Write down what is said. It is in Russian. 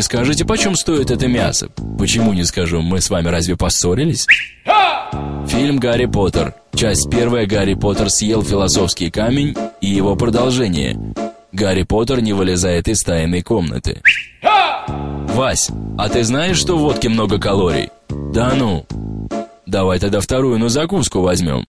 не скажете, почем стоит это мясо? Почему не скажу? Мы с вами разве поссорились? Фильм «Гарри Поттер». Часть первая «Гарри Поттер съел философский камень» и его продолжение. Гарри Поттер не вылезает из тайной комнаты. Вась, а ты знаешь, что в водке много калорий? Да ну. Давай тогда вторую на закуску возьмем.